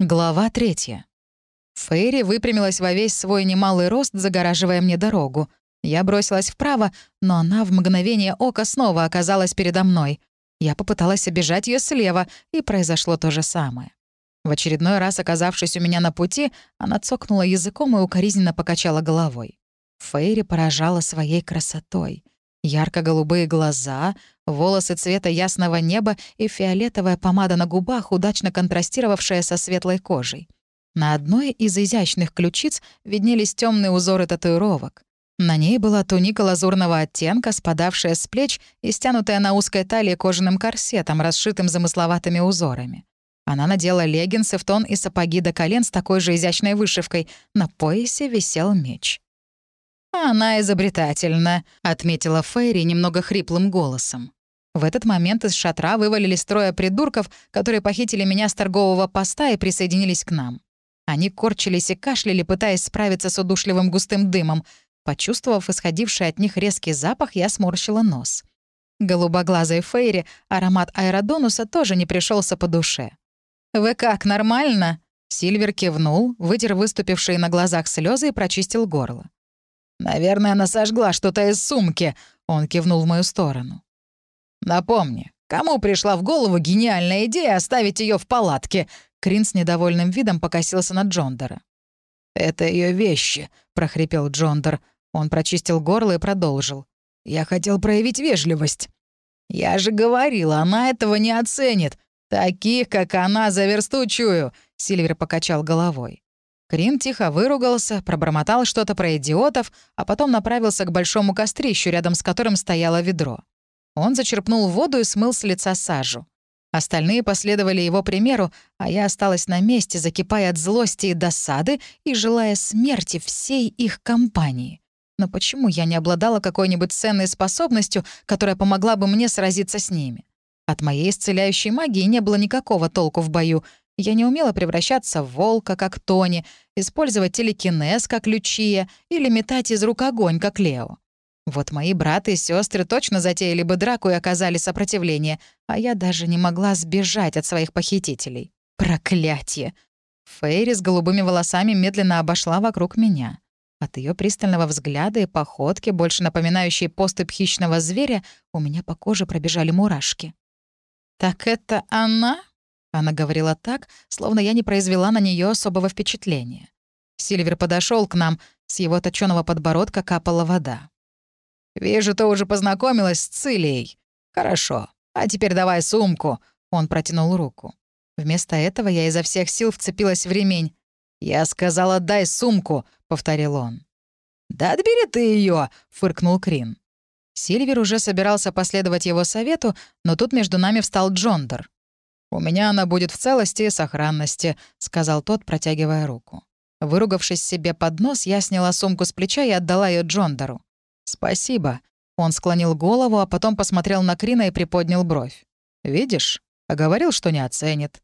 Глава третья. Фейри выпрямилась во весь свой немалый рост, загораживая мне дорогу. Я бросилась вправо, но она в мгновение ока снова оказалась передо мной. Я попыталась обижать ее слева, и произошло то же самое. В очередной раз, оказавшись у меня на пути, она цокнула языком и укоризненно покачала головой. Фейри поражала своей красотой. Ярко-голубые глаза, волосы цвета ясного неба и фиолетовая помада на губах, удачно контрастировавшая со светлой кожей. На одной из изящных ключиц виднелись темные узоры татуировок. На ней была туника лазурного оттенка, спадавшая с плеч и стянутая на узкой талии кожаным корсетом, расшитым замысловатыми узорами. Она надела леггинсы в тон и сапоги до колен с такой же изящной вышивкой. На поясе висел меч. «Она изобретательна», — отметила Фейри немного хриплым голосом. В этот момент из шатра вывалились трое придурков, которые похитили меня с торгового поста и присоединились к нам. Они корчились и кашляли, пытаясь справиться с удушливым густым дымом. Почувствовав исходивший от них резкий запах, я сморщила нос. Голубоглазой Фейри аромат аэродонуса тоже не пришелся по душе. «Вы как, нормально?» Сильвер кивнул, вытер выступившие на глазах слезы и прочистил горло. «Наверное, она сожгла что-то из сумки», — он кивнул в мою сторону. «Напомни, кому пришла в голову гениальная идея оставить ее в палатке?» Крин с недовольным видом покосился на Джондера. «Это ее вещи», — прохрипел Джондер. Он прочистил горло и продолжил. «Я хотел проявить вежливость». «Я же говорила, она этого не оценит. Таких, как она, за версту чую», — Сильвер покачал головой. Крин тихо выругался, пробормотал что-то про идиотов, а потом направился к большому кострищу, рядом с которым стояло ведро. Он зачерпнул воду и смыл с лица сажу. Остальные последовали его примеру, а я осталась на месте, закипая от злости и досады и желая смерти всей их компании. Но почему я не обладала какой-нибудь ценной способностью, которая помогла бы мне сразиться с ними? От моей исцеляющей магии не было никакого толку в бою, я не умела превращаться в волка, как Тони, использовать телекинез, как Лючия, или метать из рук огонь, как Лео. Вот мои браты и сестры точно затеяли бы драку и оказали сопротивление, а я даже не могла сбежать от своих похитителей. Проклятие! Фейри с голубыми волосами медленно обошла вокруг меня. От ее пристального взгляда и походки, больше напоминающей поступь хищного зверя, у меня по коже пробежали мурашки. «Так это она?» Она говорила так, словно я не произвела на нее особого впечатления. Сильвер подошел к нам, с его точёного подбородка капала вода. «Вижу, ты уже познакомилась с Цилией. Хорошо. А теперь давай сумку». Он протянул руку. Вместо этого я изо всех сил вцепилась в ремень. «Я сказала, дай сумку», — повторил он. «Да отбери ты ее, фыркнул Крин. Сильвер уже собирался последовать его совету, но тут между нами встал Джондер. «У меня она будет в целости и сохранности», — сказал тот, протягивая руку. Выругавшись себе под нос, я сняла сумку с плеча и отдала ее Джондору. «Спасибо». Он склонил голову, а потом посмотрел на Крина и приподнял бровь. «Видишь? А говорил, что не оценит».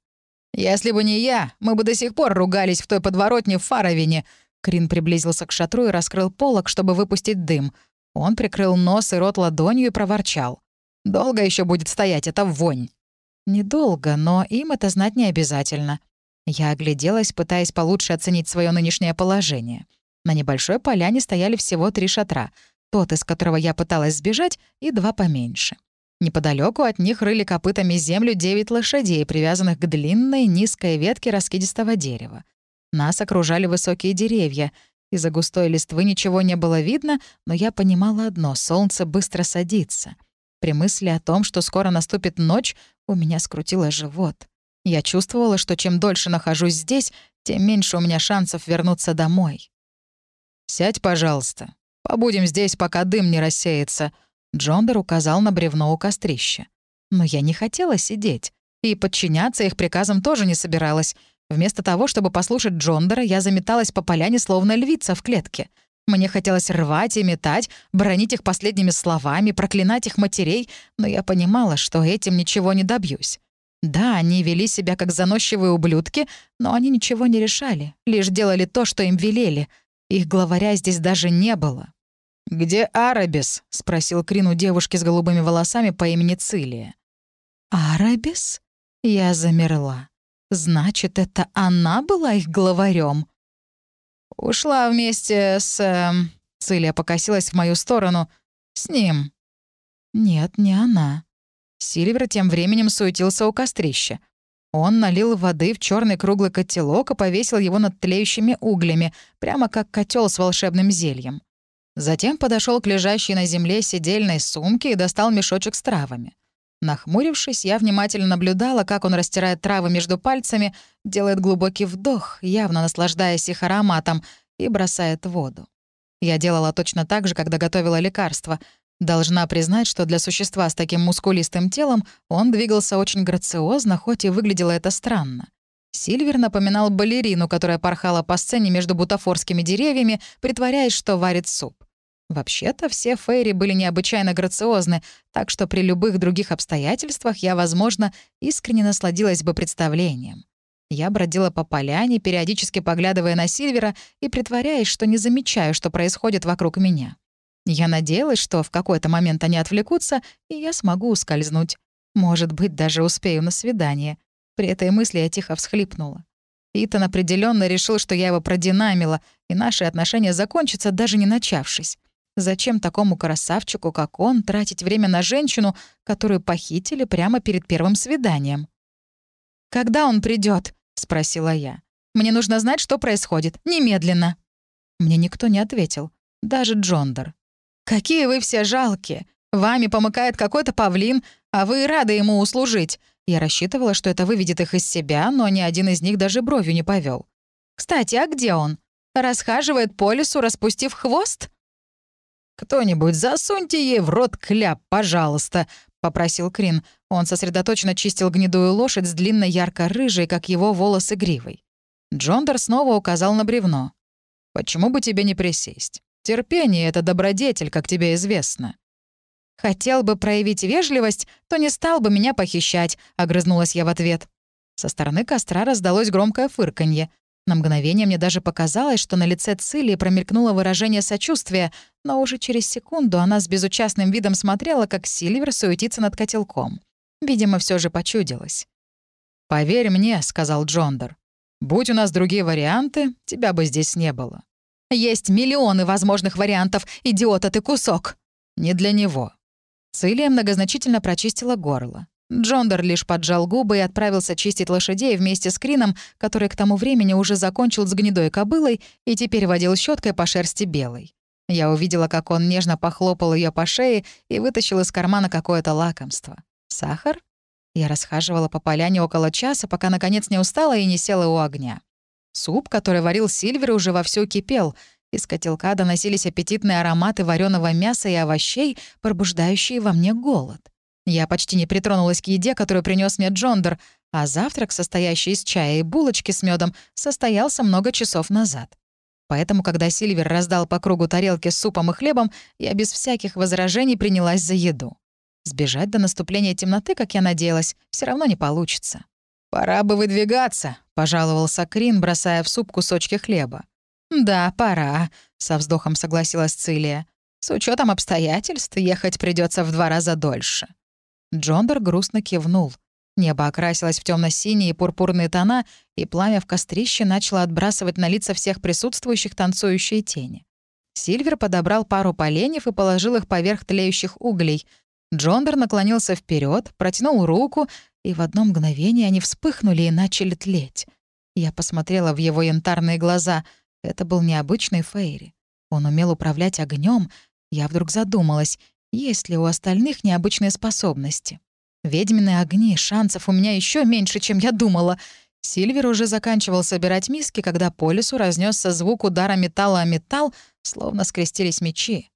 «Если бы не я, мы бы до сих пор ругались в той подворотне в Фаровине». Крин приблизился к шатру и раскрыл полок, чтобы выпустить дым. Он прикрыл нос и рот ладонью и проворчал. «Долго еще будет стоять эта вонь?» Недолго, но им это знать не обязательно. Я огляделась, пытаясь получше оценить свое нынешнее положение. На небольшой поляне стояли всего три шатра. Тот, из которого я пыталась сбежать, и два поменьше. Неподалеку от них рыли копытами землю девять лошадей, привязанных к длинной низкой ветке раскидистого дерева. Нас окружали высокие деревья. Из-за густой листвы ничего не было видно, но я понимала одно — солнце быстро садится. При мысли о том, что скоро наступит ночь, у меня скрутило живот. Я чувствовала, что чем дольше нахожусь здесь, тем меньше у меня шансов вернуться домой. «Сядь, пожалуйста. Побудем здесь, пока дым не рассеется», — Джондер указал на бревно у кострища. Но я не хотела сидеть. И подчиняться их приказам тоже не собиралась. Вместо того, чтобы послушать Джондера, я заметалась по поляне, словно львица в клетке — мне хотелось рвать и метать, бронить их последними словами, проклинать их матерей, но я понимала, что этим ничего не добьюсь. Да, они вели себя как заносчивые ублюдки, но они ничего не решали, лишь делали то, что им велели. Их главаря здесь даже не было. «Где Арабис?» — спросил Крин у девушки с голубыми волосами по имени Цилия. «Арабис?» Я замерла. Значит, это она была их главарем. Ушла вместе с... Цилия покосилась в мою сторону. С ним. Нет, не она. Сильвер тем временем суетился у кострища. Он налил воды в черный круглый котелок и повесил его над тлеющими углями, прямо как котел с волшебным зельем. Затем подошел к лежащей на земле сидельной сумке и достал мешочек с травами. Нахмурившись, я внимательно наблюдала, как он растирает травы между пальцами, делает глубокий вдох, явно наслаждаясь их ароматом, и бросает воду. Я делала точно так же, когда готовила лекарство. Должна признать, что для существа с таким мускулистым телом он двигался очень грациозно, хоть и выглядело это странно. Сильвер напоминал балерину, которая порхала по сцене между бутафорскими деревьями, притворяясь, что варит суп. Вообще-то все фейри были необычайно грациозны, так что при любых других обстоятельствах я, возможно, искренне насладилась бы представлением. Я бродила по поляне, периодически поглядывая на Сильвера и притворяясь, что не замечаю, что происходит вокруг меня. Я надеялась, что в какой-то момент они отвлекутся, и я смогу ускользнуть. Может быть, даже успею на свидание. При этой мысли я тихо всхлипнула. Итан определенно решил, что я его продинамила, и наши отношения закончатся, даже не начавшись. Зачем такому красавчику, как он, тратить время на женщину, которую похитили прямо перед первым свиданием? «Когда он придет? спросила я. «Мне нужно знать, что происходит. Немедленно!» Мне никто не ответил. Даже Джондер. «Какие вы все жалкие! Вами помыкает какой-то павлин, а вы рады ему услужить!» Я рассчитывала, что это выведет их из себя, но ни один из них даже бровью не повел. «Кстати, а где он? Расхаживает по лесу, распустив хвост?» «Кто-нибудь засуньте ей в рот кляп, пожалуйста», — попросил Крин. Он сосредоточенно чистил гнедую лошадь с длинной ярко-рыжей, как его волосы гривой. Джондер снова указал на бревно. «Почему бы тебе не присесть? Терпение — это добродетель, как тебе известно». «Хотел бы проявить вежливость, то не стал бы меня похищать», — огрызнулась я в ответ. Со стороны костра раздалось громкое фырканье. На мгновение мне даже показалось, что на лице Цилии промелькнуло выражение сочувствия, но уже через секунду она с безучастным видом смотрела, как Сильвер суетится над котелком. Видимо, все же почудилось. «Поверь мне», — сказал Джондер. «Будь у нас другие варианты, тебя бы здесь не было». «Есть миллионы возможных вариантов, идиота ты кусок!» «Не для него». Цилия многозначительно прочистила горло. Джондер лишь поджал губы и отправился чистить лошадей вместе с Крином, который к тому времени уже закончил с гнедой кобылой и теперь водил щеткой по шерсти белой. Я увидела, как он нежно похлопал ее по шее и вытащил из кармана какое-то лакомство. «Сахар?» Я расхаживала по поляне около часа, пока наконец не устала и не села у огня. Суп, который варил Сильвер, уже вовсю кипел. Из котелка доносились аппетитные ароматы вареного мяса и овощей, пробуждающие во мне голод. Я почти не притронулась к еде, которую принес мне Джондер, а завтрак, состоящий из чая и булочки с медом, состоялся много часов назад. Поэтому, когда Сильвер раздал по кругу тарелки с супом и хлебом, я без всяких возражений принялась за еду. Сбежать до наступления темноты, как я надеялась, все равно не получится. «Пора бы выдвигаться», — пожаловался Крин, бросая в суп кусочки хлеба. «Да, пора», — со вздохом согласилась Цилия. «С учетом обстоятельств ехать придется в два раза дольше». Джондер грустно кивнул. Небо окрасилось в темно синие и пурпурные тона, и пламя в кострище начало отбрасывать на лица всех присутствующих танцующие тени. Сильвер подобрал пару поленьев и положил их поверх тлеющих углей. Джондер наклонился вперед, протянул руку, и в одно мгновение они вспыхнули и начали тлеть. Я посмотрела в его янтарные глаза. Это был необычный Фейри. Он умел управлять огнем. Я вдруг задумалась, есть ли у остальных необычные способности? Ведьмины огни, шансов у меня еще меньше, чем я думала. Сильвер уже заканчивал собирать миски, когда по лесу разнесся звук удара металла о металл, словно скрестились мечи.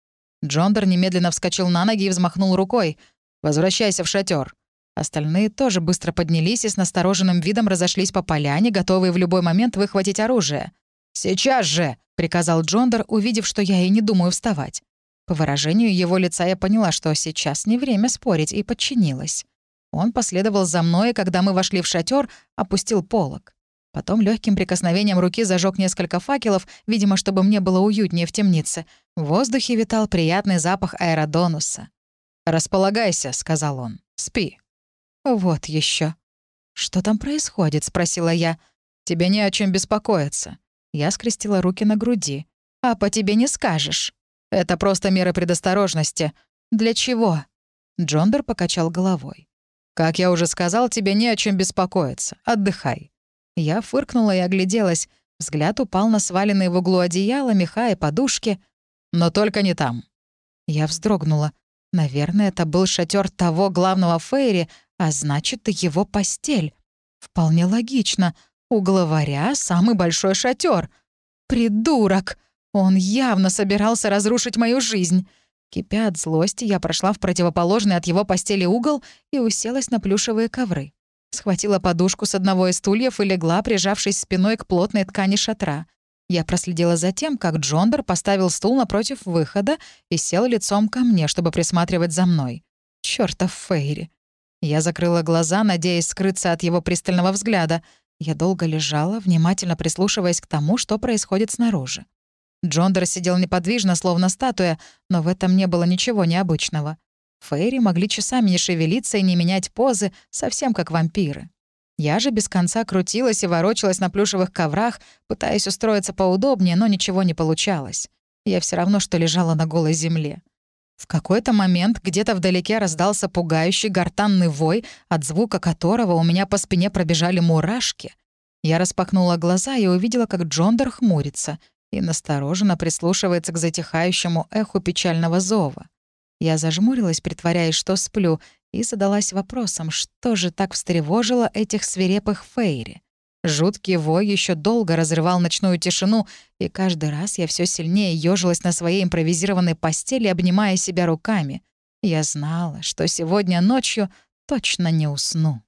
Джондер немедленно вскочил на ноги и взмахнул рукой. «Возвращайся в шатер. Остальные тоже быстро поднялись и с настороженным видом разошлись по поляне, готовые в любой момент выхватить оружие. «Сейчас же!» — приказал Джондер, увидев, что я и не думаю вставать. По выражению его лица я поняла, что сейчас не время спорить, и подчинилась. Он последовал за мной, и когда мы вошли в шатер, опустил полог. Потом легким прикосновением руки зажег несколько факелов, видимо, чтобы мне было уютнее в темнице. В воздухе витал приятный запах аэродонуса. «Располагайся», — сказал он. «Спи». «Вот еще. «Что там происходит?» — спросила я. «Тебе не о чем беспокоиться». Я скрестила руки на груди. «А по тебе не скажешь. Это просто меры предосторожности. Для чего?» Джондер покачал головой. «Как я уже сказал, тебе не о чем беспокоиться. Отдыхай». Я фыркнула и огляделась. Взгляд упал на сваленные в углу одеяла, меха и подушки. Но только не там. Я вздрогнула. Наверное, это был шатер того главного Фейри, а значит, и его постель. Вполне логично. У главаря самый большой шатер. Придурок! Он явно собирался разрушить мою жизнь. Кипя от злости, я прошла в противоположный от его постели угол и уселась на плюшевые ковры. Схватила подушку с одного из стульев и легла, прижавшись спиной к плотной ткани шатра. Я проследила за тем, как Джондер поставил стул напротив выхода и сел лицом ко мне, чтобы присматривать за мной. Чёртов Фейри. Я закрыла глаза, надеясь скрыться от его пристального взгляда. Я долго лежала, внимательно прислушиваясь к тому, что происходит снаружи. Джондер сидел неподвижно, словно статуя, но в этом не было ничего необычного. Фейри могли часами не шевелиться и не менять позы, совсем как вампиры. Я же без конца крутилась и ворочалась на плюшевых коврах, пытаясь устроиться поудобнее, но ничего не получалось. Я все равно, что лежала на голой земле. В какой-то момент где-то вдалеке раздался пугающий гортанный вой, от звука которого у меня по спине пробежали мурашки. Я распахнула глаза и увидела, как Джондер хмурится и настороженно прислушивается к затихающему эху печального зова. Я зажмурилась, притворяясь, что сплю, и задалась вопросом, что же так встревожило этих свирепых фейри. Жуткий вой еще долго разрывал ночную тишину, и каждый раз я все сильнее ежилась на своей импровизированной постели, обнимая себя руками. Я знала, что сегодня ночью точно не усну.